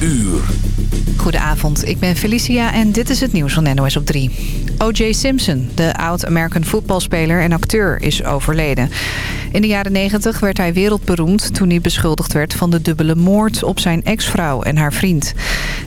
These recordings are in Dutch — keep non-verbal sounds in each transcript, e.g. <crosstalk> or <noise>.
uur. Goedenavond, ik ben Felicia en dit is het nieuws van NOS op 3. O.J. Simpson, de oud-American voetbalspeler en acteur, is overleden. In de jaren 90 werd hij wereldberoemd toen hij beschuldigd werd van de dubbele moord op zijn ex-vrouw en haar vriend.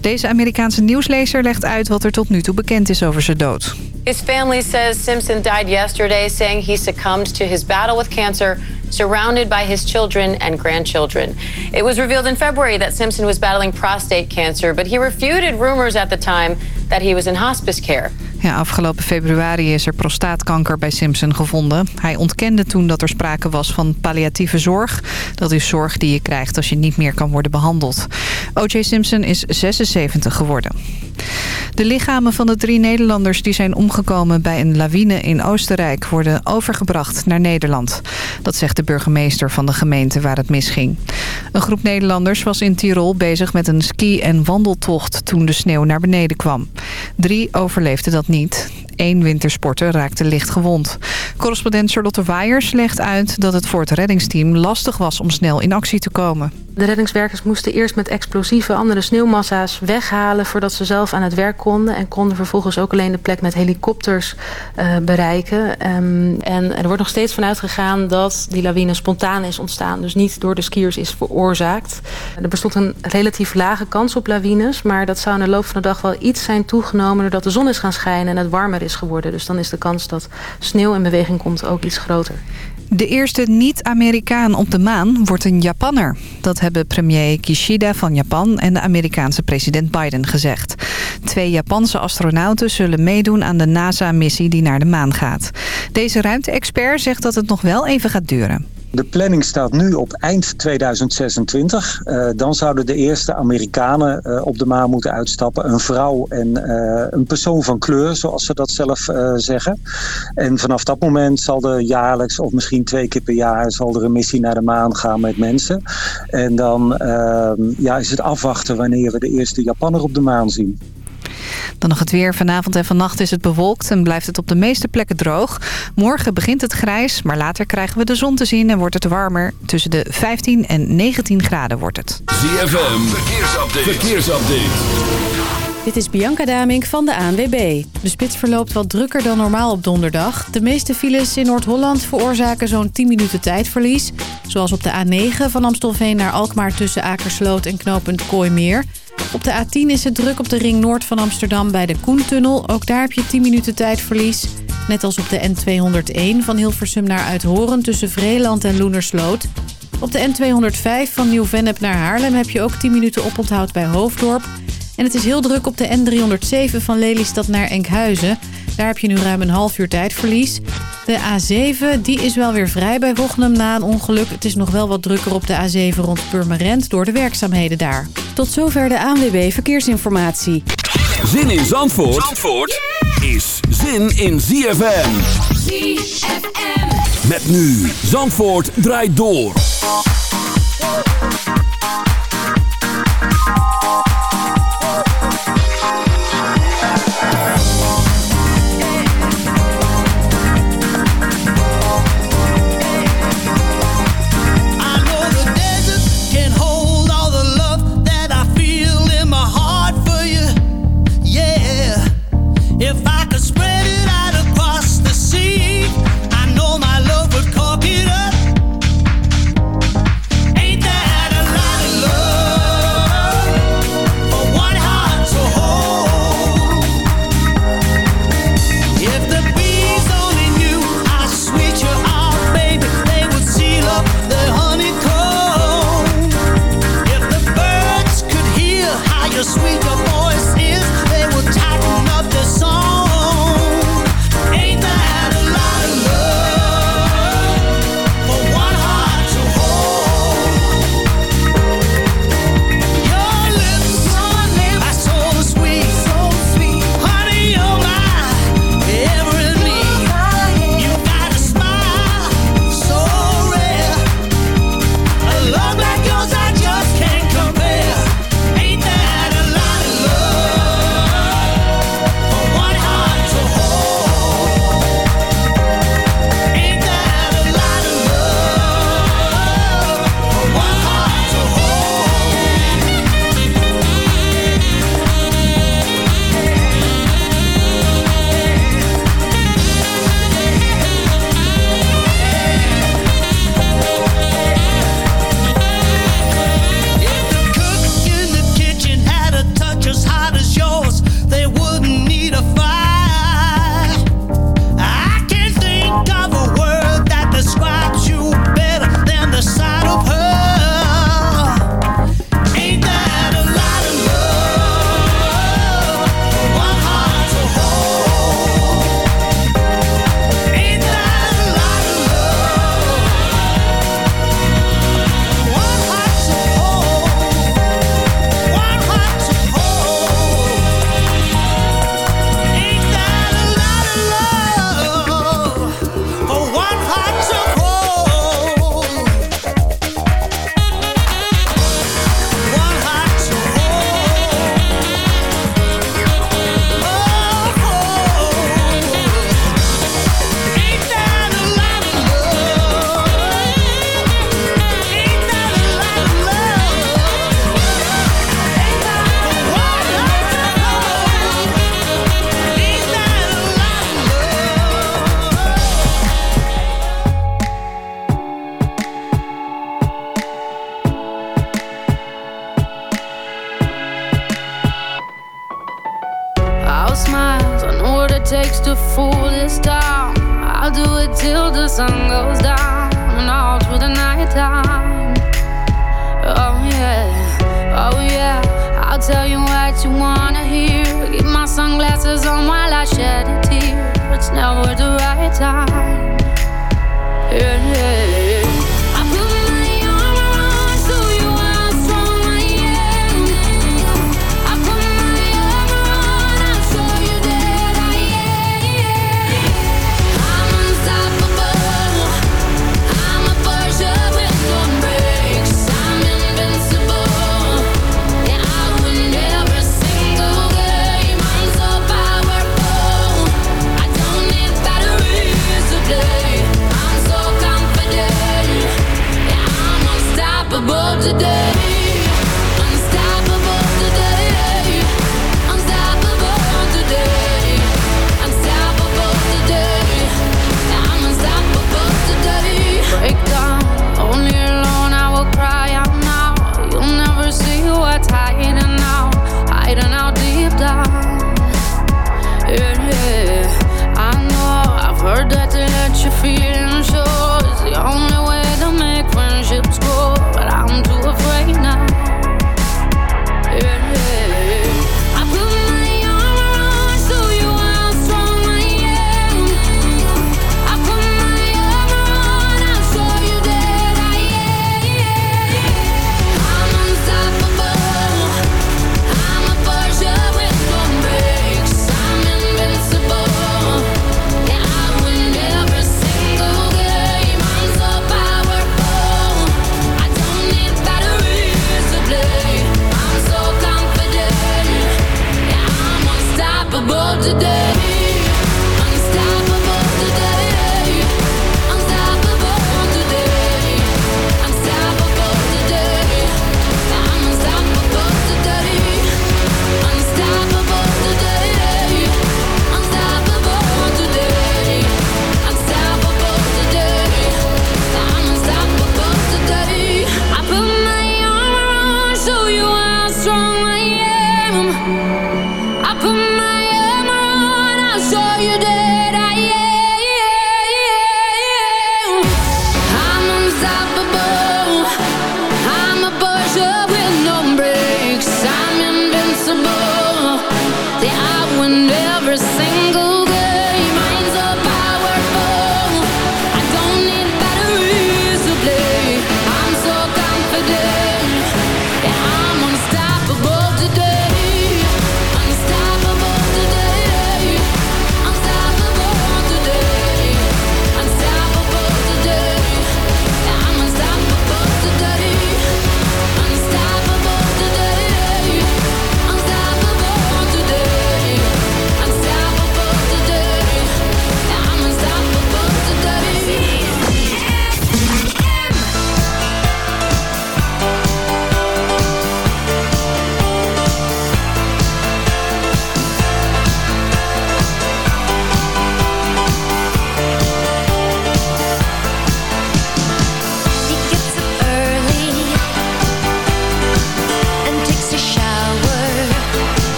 Deze Amerikaanse nieuwslezer legt uit wat er tot nu toe bekend is over zijn dood. His family says Simpson died yesterday saying he succumbed to his battle with cancer surrounded by his children and grandchildren. It was revealed in February that Simpson was battling prostate cancer, but he refuted rumors at the time that he was in hospice care. Ja, afgelopen februari is er prostaatkanker bij Simpson gevonden. Hij ontkende toen dat er sprake was van palliatieve zorg. Dat is zorg die je krijgt als je niet meer kan worden behandeld. O.J. Simpson is 76 geworden. De lichamen van de drie Nederlanders die zijn omgekomen bij een lawine in Oostenrijk... worden overgebracht naar Nederland. Dat zegt de burgemeester van de gemeente waar het misging. Een groep Nederlanders was in Tirol bezig met een ski- en wandeltocht... toen de sneeuw naar beneden kwam. Drie overleefden dat niet. Eén wintersporter raakte licht gewond. Correspondent Charlotte Waaiers legt uit dat het voor het reddingsteam lastig was om snel in actie te komen. De reddingswerkers moesten eerst met explosieven andere sneeuwmassa's weghalen voordat ze zelf aan het werk konden. En konden vervolgens ook alleen de plek met helikopters uh, bereiken. Um, en er wordt nog steeds vanuit gegaan dat die lawine spontaan is ontstaan. Dus niet door de skiers is veroorzaakt. Er bestond een relatief lage kans op lawines. Maar dat zou in de loop van de dag wel iets zijn toegenomen doordat de zon is gaan schijnen en het warmer is geworden. Dus dan is de kans dat sneeuw in beweging komt ook iets groter. De eerste niet-Amerikaan op de maan wordt een Japanner. Dat hebben premier Kishida van Japan en de Amerikaanse president Biden gezegd. Twee Japanse astronauten zullen meedoen aan de NASA-missie die naar de maan gaat. Deze ruimte-expert zegt dat het nog wel even gaat duren. De planning staat nu op eind 2026. Uh, dan zouden de eerste Amerikanen uh, op de maan moeten uitstappen. Een vrouw en uh, een persoon van kleur, zoals ze dat zelf zeggen. En vanaf dat moment zal er jaarlijks, of misschien twee keer per jaar... zal er een missie naar de maan gaan met mensen. En dan ja, is het afwachten wanneer we de eerste Japanner op de maan zien. Dan nog het weer. Vanavond en vannacht is het bewolkt en blijft het op de meeste plekken droog. Morgen begint het grijs, maar later krijgen we de zon te zien en wordt het warmer. Tussen de 15 en 19 graden wordt het. ZFM, verkeersupdate. verkeersupdate. Dit is Bianca Damink van de ANWB. De spits verloopt wat drukker dan normaal op donderdag. De meeste files in Noord-Holland veroorzaken zo'n 10 minuten tijdverlies. Zoals op de A9 van Amstelveen naar Alkmaar tussen Akersloot en knooppunt Kooimeer. Op de A10 is het druk op de ring noord van Amsterdam bij de Koentunnel. Ook daar heb je 10 minuten tijdverlies. Net als op de N201 van Hilversum naar Uithoren tussen Vreeland en Loenersloot. Op de N205 van Nieuw-Vennep naar Haarlem heb je ook 10 minuten oponthoud bij Hoofddorp. En het is heel druk op de N307 van Lelystad naar Enkhuizen. Daar heb je nu ruim een half uur tijdverlies. De A7 die is wel weer vrij bij Wochnum na een ongeluk. Het is nog wel wat drukker op de A7 rond Purmerend door de werkzaamheden daar. Tot zover de ANWB Verkeersinformatie. Zin in Zandvoort, Zandvoort is zin in ZFM. ZFM. Met nu Zandvoort draait door.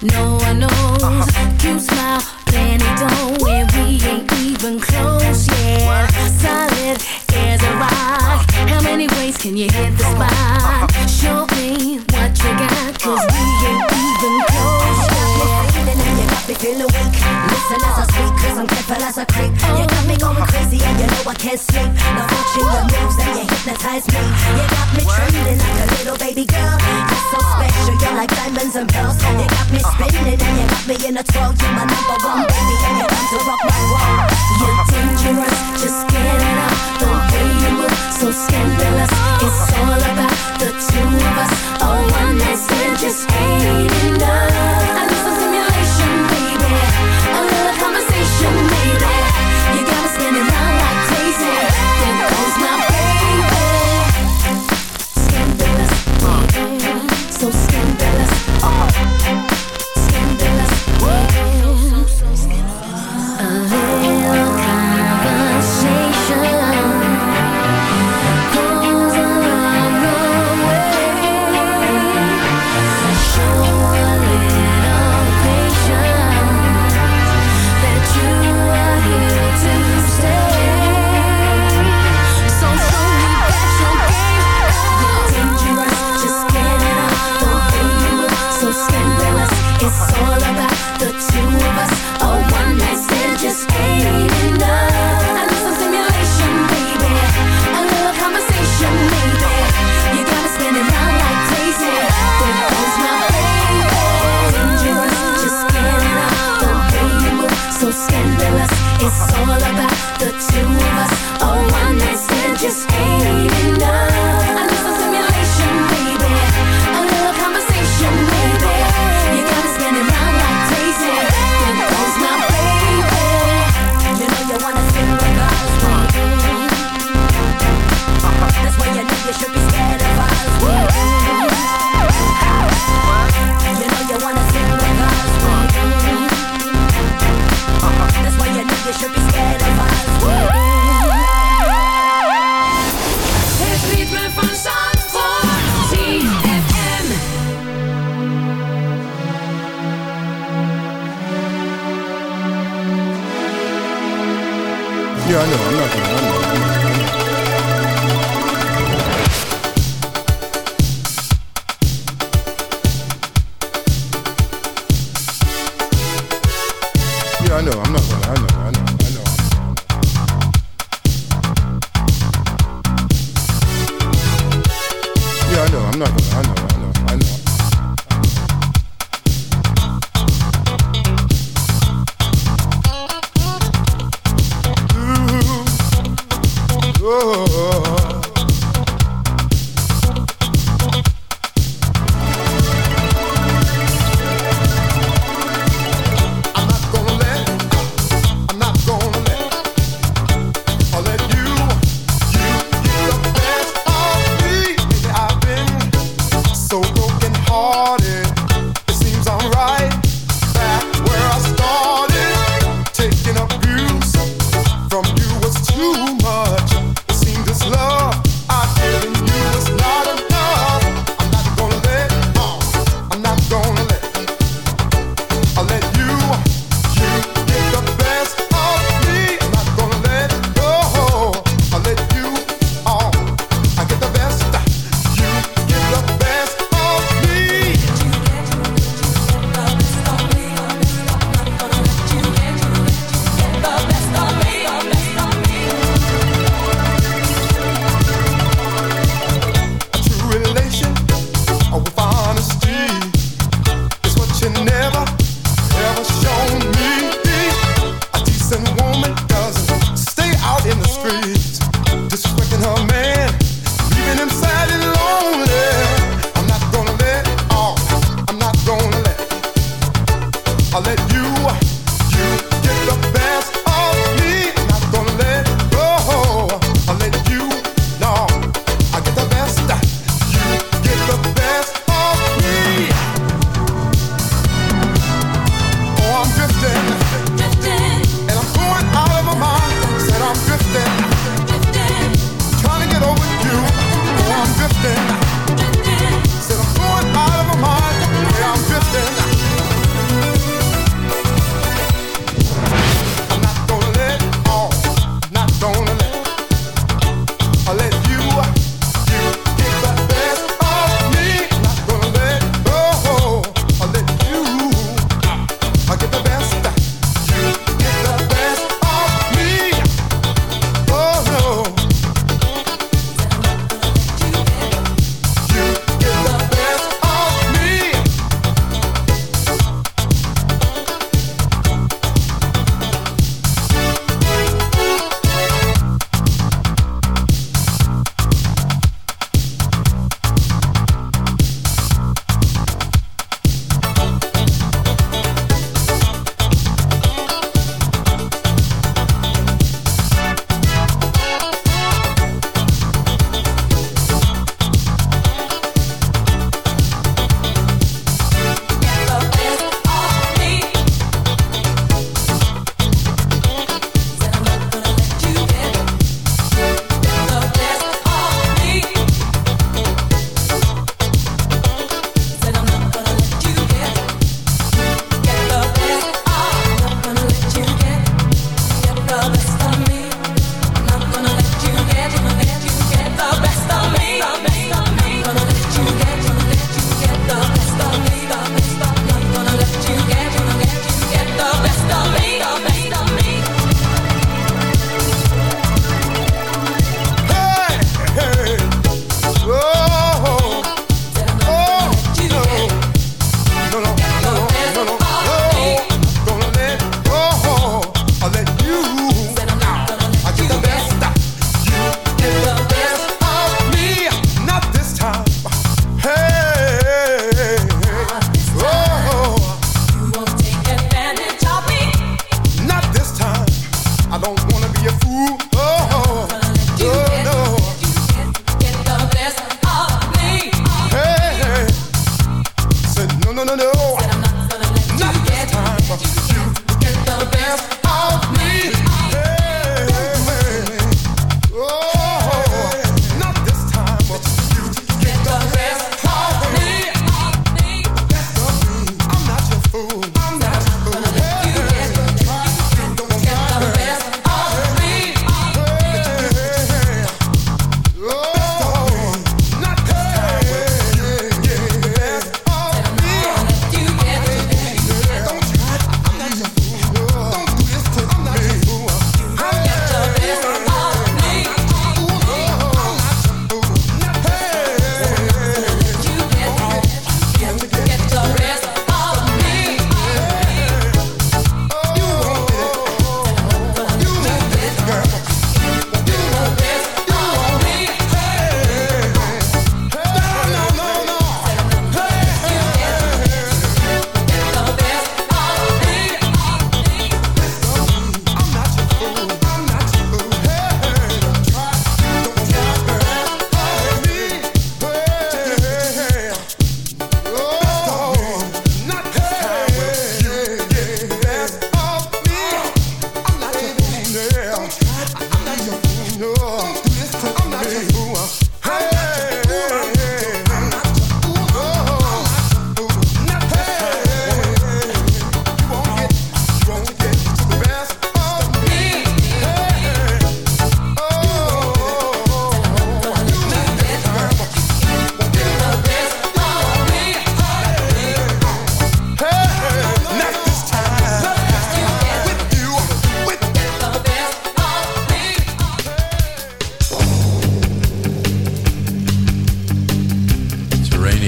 No one knows. Uh -huh. You smile, then it don't. And we ain't even close yet. Solid as a rock. Uh-huh. How many ways can you hit the spot? Uh-huh. Show me what you got, cause we ain't even close yet. Be feeling weak Listen as I speak Cause I'm careful as a creep You got me going oh. crazy And you know I can't sleep Now watching your moves And you hypnotize me yeah. Me in a 12, you my number one baby And you come to rock my world. You're dangerous, just get it up. The way you move, so scandalous.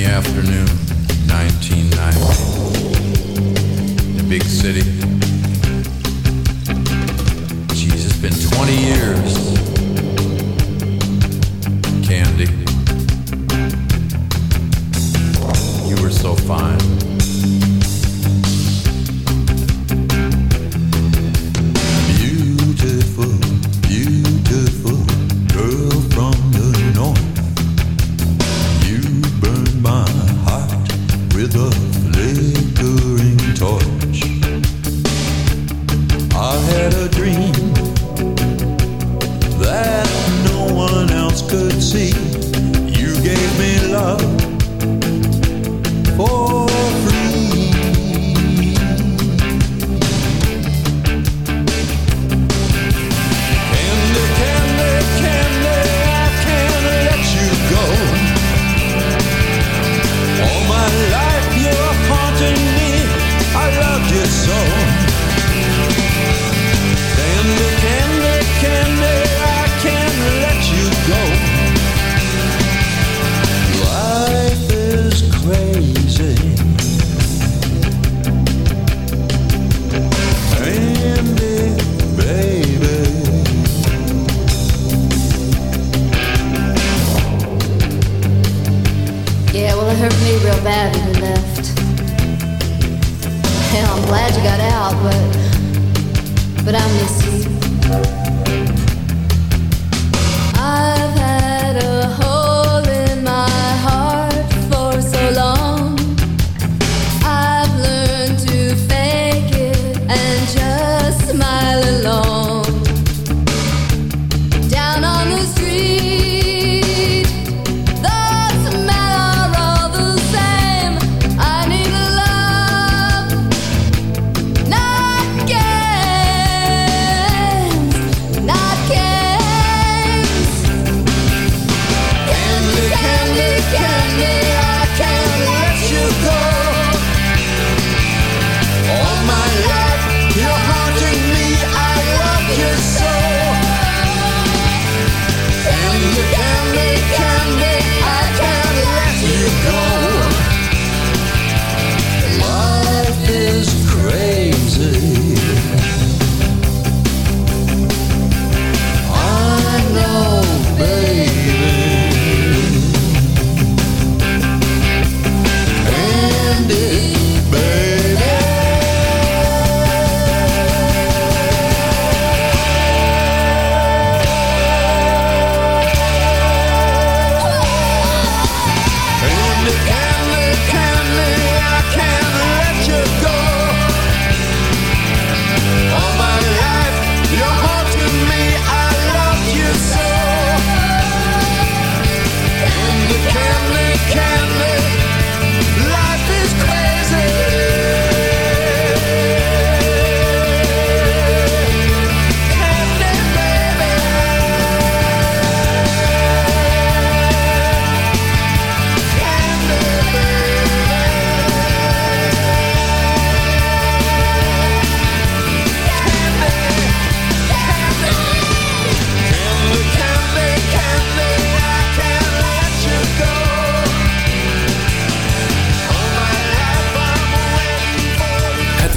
the afternoon, 1990. The big city. Jeez, it's been 20 years. Candy. You were so fine.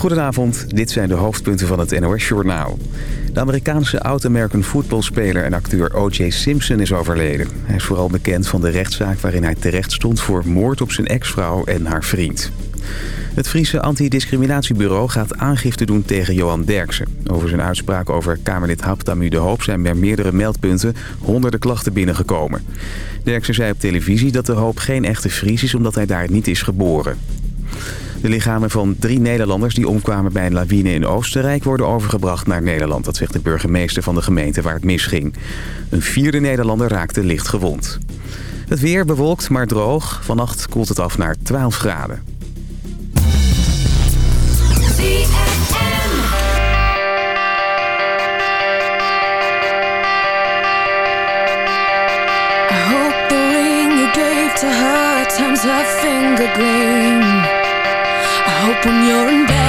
Goedenavond, dit zijn de hoofdpunten van het NOS-journaal. De Amerikaanse oud-American voetbalspeler en acteur O.J. Simpson is overleden. Hij is vooral bekend van de rechtszaak waarin hij terecht stond voor moord op zijn ex-vrouw en haar vriend. Het Friese antidiscriminatiebureau gaat aangifte doen tegen Johan Derksen. Over zijn uitspraak over Kamerlid Haptamu de Hoop zijn bij meerdere meldpunten honderden klachten binnengekomen. Derksen zei op televisie dat de Hoop geen echte Fries is omdat hij daar niet is geboren. De lichamen van drie Nederlanders die omkwamen bij een lawine in Oostenrijk... worden overgebracht naar Nederland, dat zegt de burgemeester van de gemeente waar het misging. Een vierde Nederlander raakte licht gewond. Het weer bewolkt, maar droog. Vannacht koelt het af naar 12 graden. Ring green hope when you're in bed?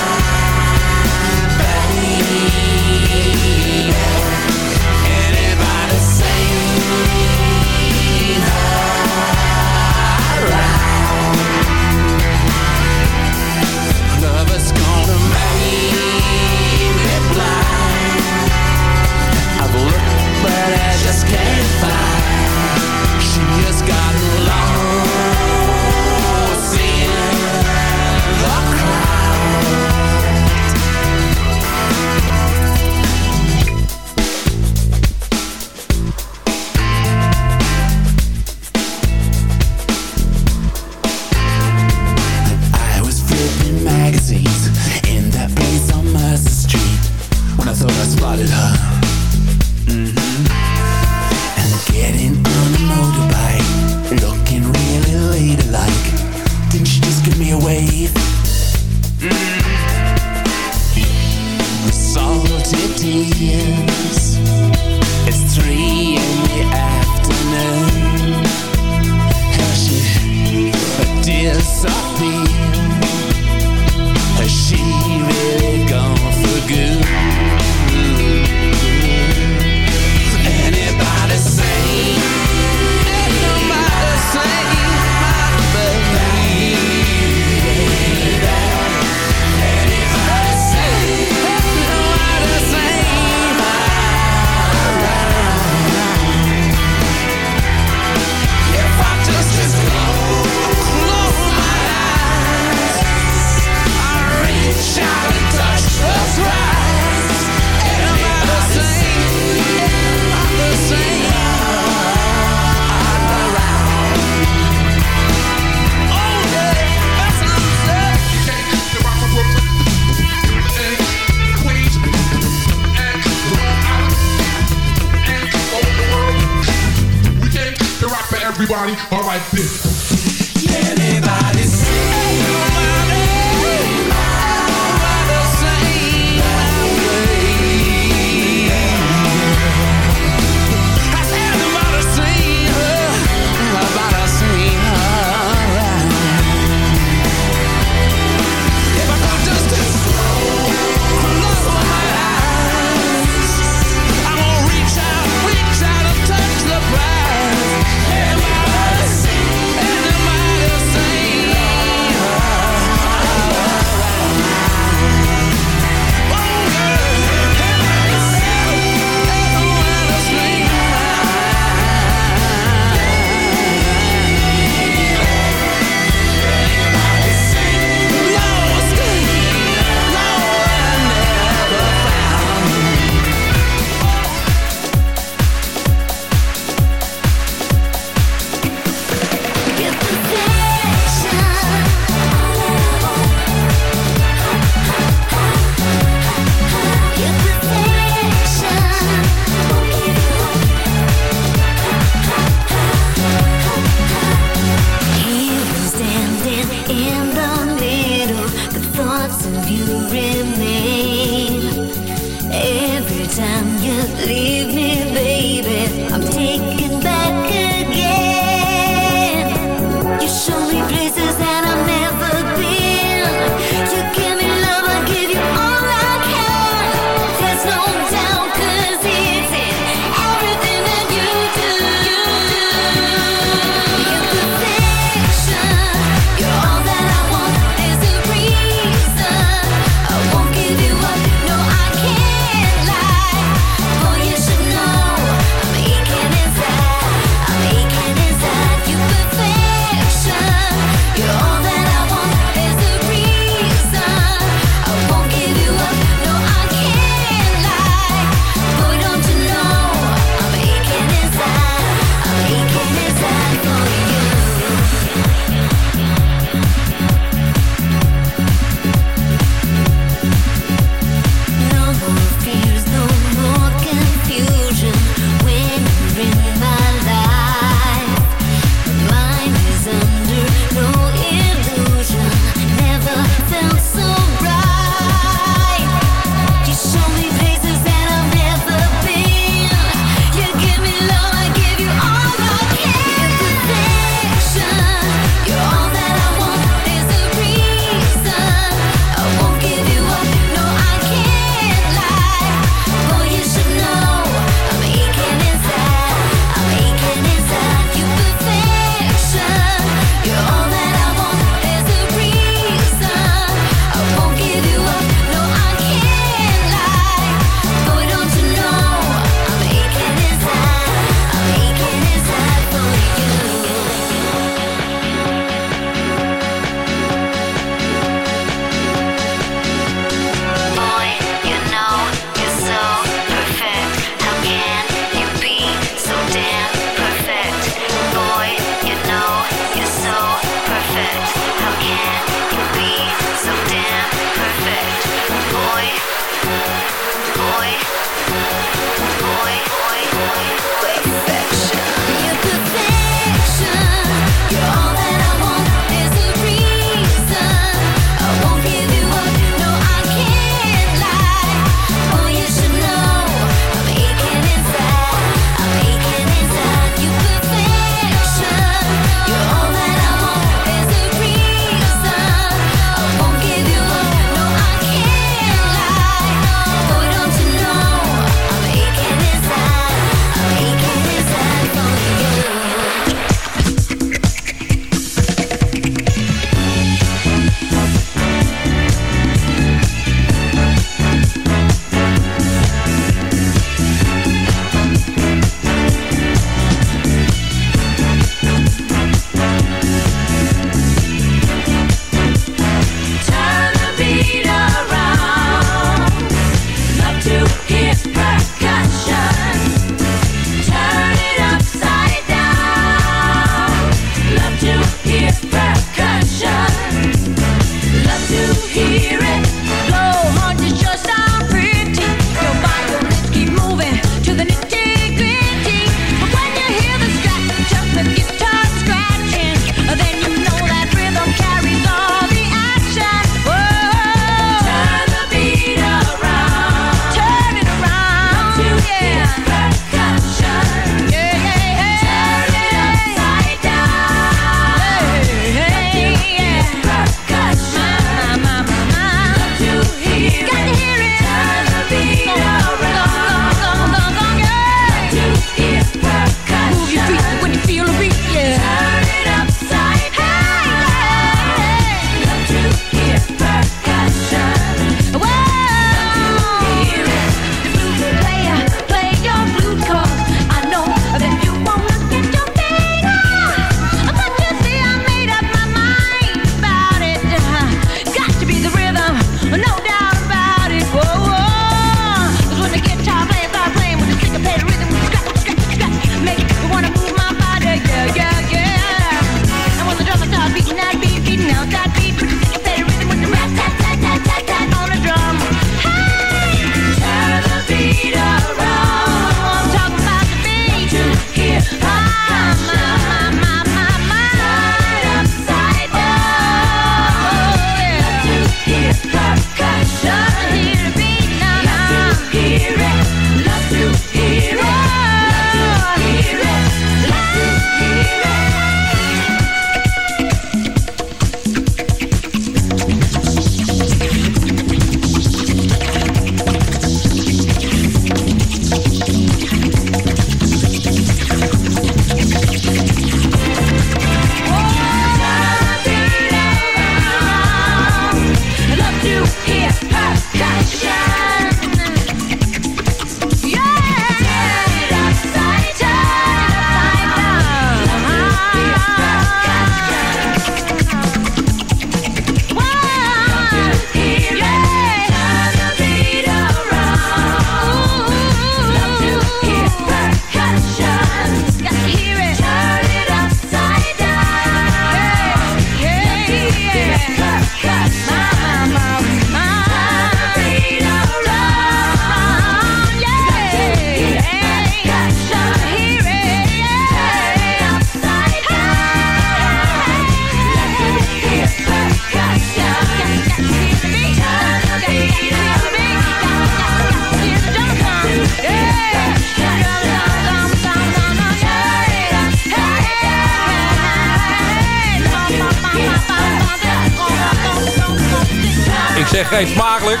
Smakelijk.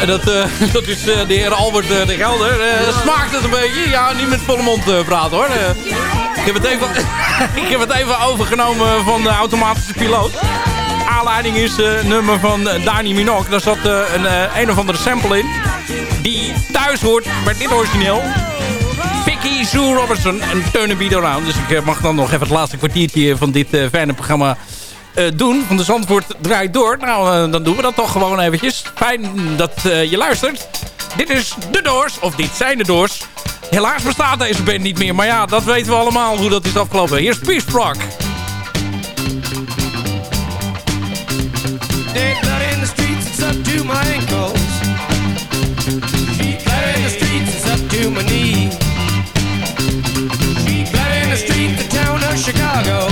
Eh, dat, eh, <laughs> dat is eh, de heer Albert de Gelder. Smaakt het een beetje? Ja, niet met volle mond praten hoor. Ik, heb het even, <laughs> ik heb het even overgenomen van de automatische piloot. Aanleiding is het nummer van Dani Minok. Daar zat een, een of andere sample in. Die thuis hoort bij dit origineel. Vicky Sue Robertson en Turn a Around. Dus ik mag dan nog even het laatste kwartiertje van dit fijne programma doen. Van de Zandvoort draait door. Nou, eh, dan doen we dat toch gewoon eventjes. Fijn dat eh, je luistert. Dit is de Doors, of dit zijn de Doors. Helaas bestaat deze band niet meer. Maar ja, dat weten we allemaal hoe dat is afgelopen. Hier is Peace Rock. In the town of Chicago.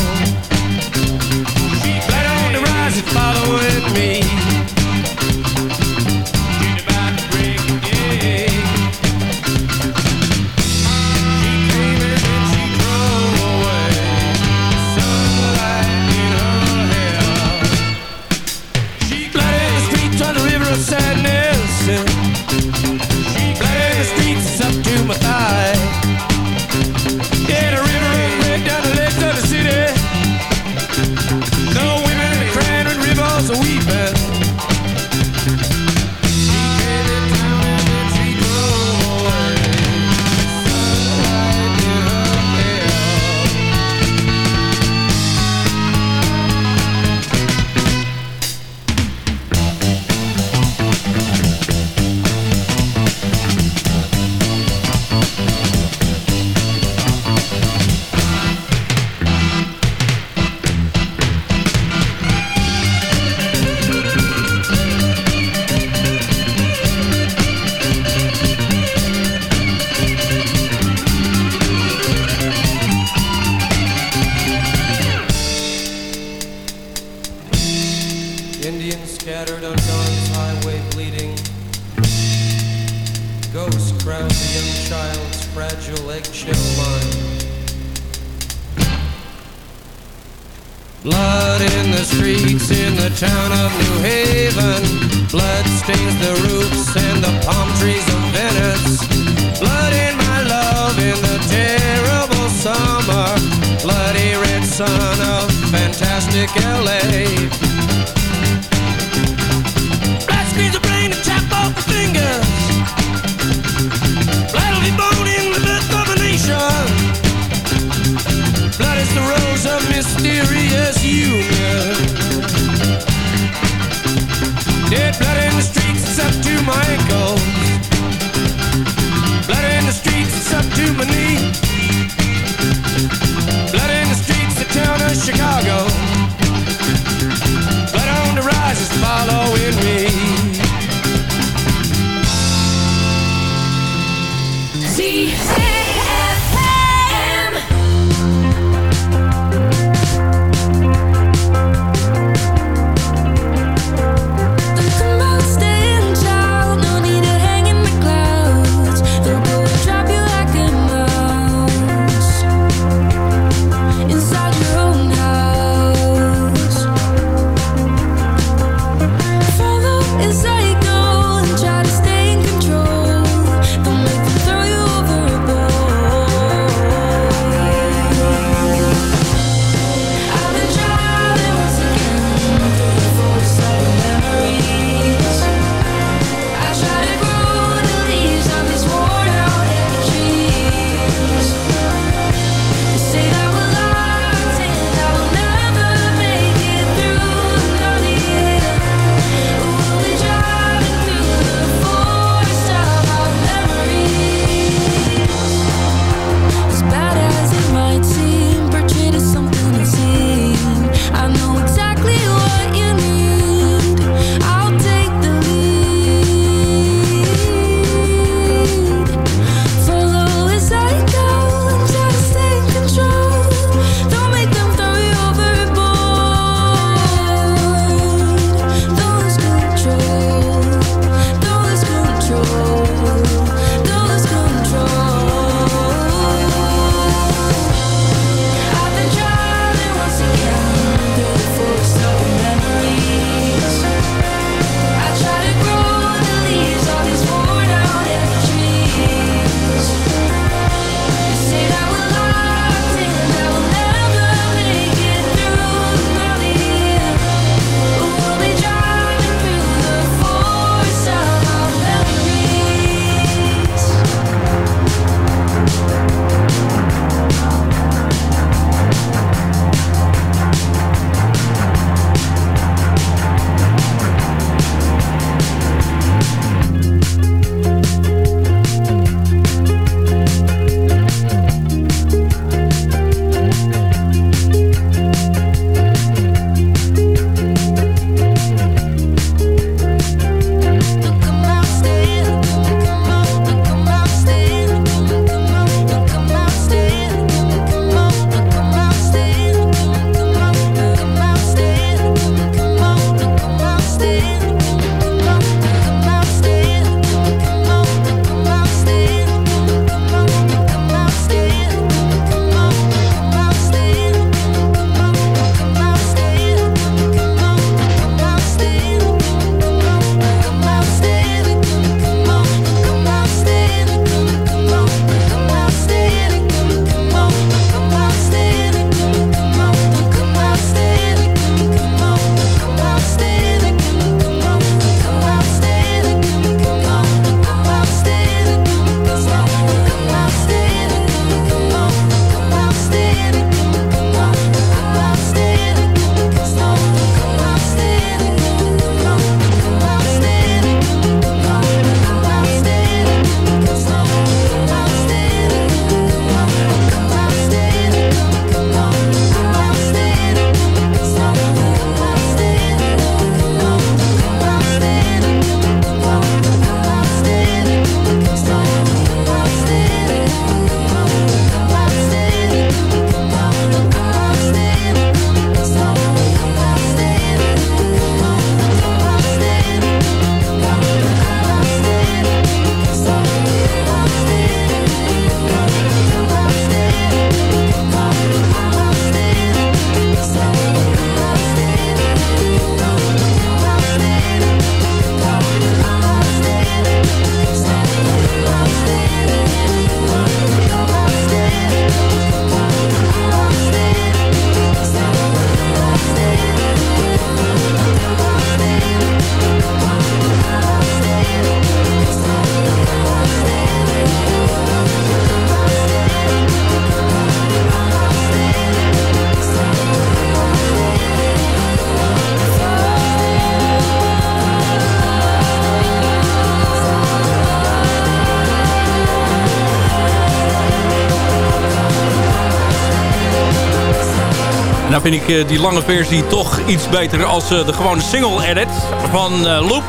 Vind ik eh, die lange versie toch iets beter als eh, de gewone single edit van eh, Loop.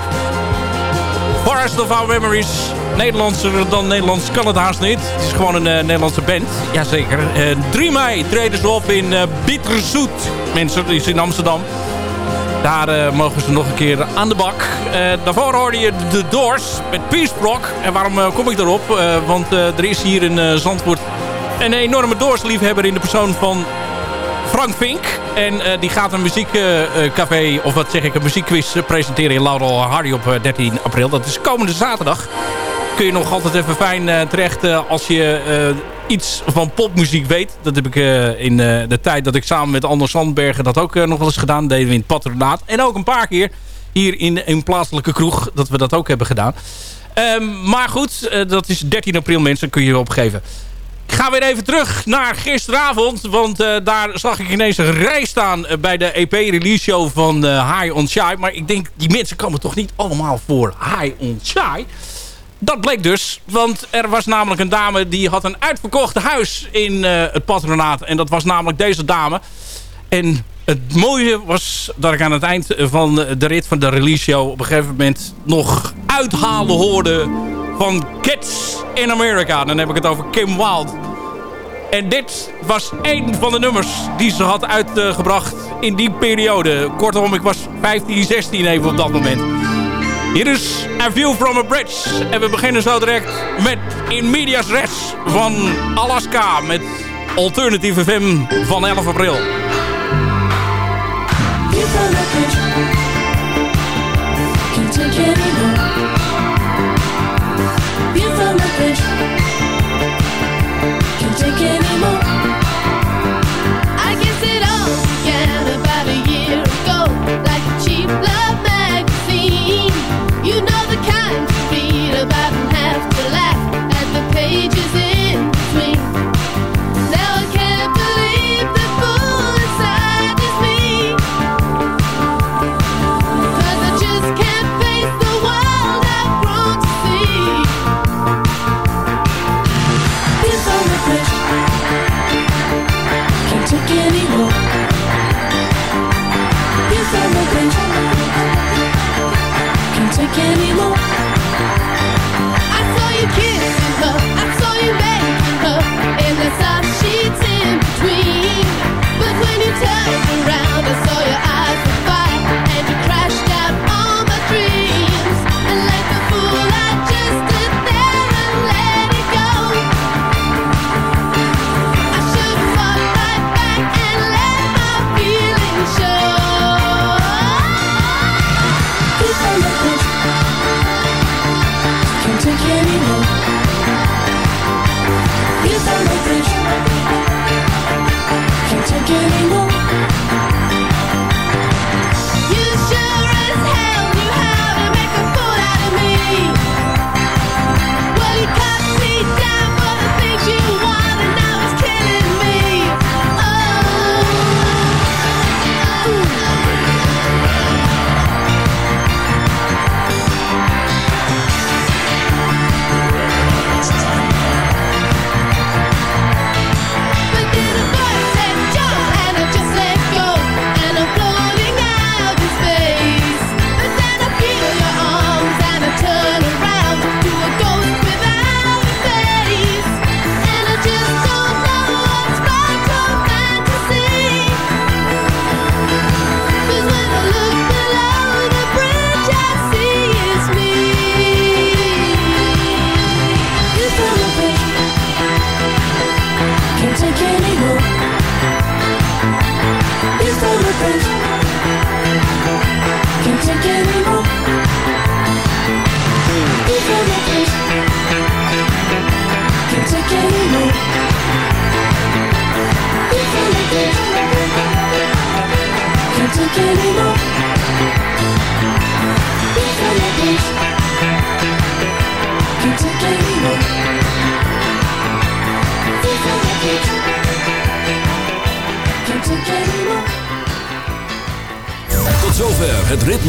Forest of Our Memories. Nederlandser dan Nederlands kan het haast niet. Het is gewoon een Nederlandse band. Jazeker. Uh, 3 mei treden ze op in uh, Bitterzoet. Mensen, die is in Amsterdam. Daar mogen ze nog een keer aan de bak. Daarvoor hoorde je de Doors met Peace Block. En waarom kom ik daarop? Want er is hier in Zandvoort een enorme Doors-liefhebber in de persoon van Frank Vink. En eh, die gaat een muziekcafé, of wat zeg ik, een muziekquiz eh, presenteren in Laurel Hardy op eh, 13 april. Dat is komende zaterdag. Kun je nog altijd even fijn eh, terecht eh, als je eh, iets van popmuziek weet. Dat heb ik eh, in eh, de tijd dat ik samen met Anders Sandbergen dat ook eh, nog wel eens gedaan. Deden we in het patronaat. En ook een paar keer hier in een plaatselijke kroeg dat we dat ook hebben gedaan. Ehm, maar goed, eh, dat is 13 april mensen, kun je opgeven. Ik ga weer even terug naar gisteravond. Want eh, daar zag ik ineens een rij staan eh, bij de EP-release show van eh, High on Shy. Maar ik denk, die mensen komen toch niet allemaal voor High on Shy? Dat bleek dus, want er was namelijk een dame die had een uitverkocht huis in het patronaat. En dat was namelijk deze dame. En het mooie was dat ik aan het eind van de rit van de release show... op een gegeven moment nog uithalen hoorde van Kids in America. Dan heb ik het over Kim Wilde. En dit was één van de nummers die ze had uitgebracht in die periode. Kortom, ik was 15, 16 even op dat moment. Hier is A View from a Bridge. En we beginnen zo direct met In Medias Res van Alaska. Met Alternative FM van 11 april. Take anymore.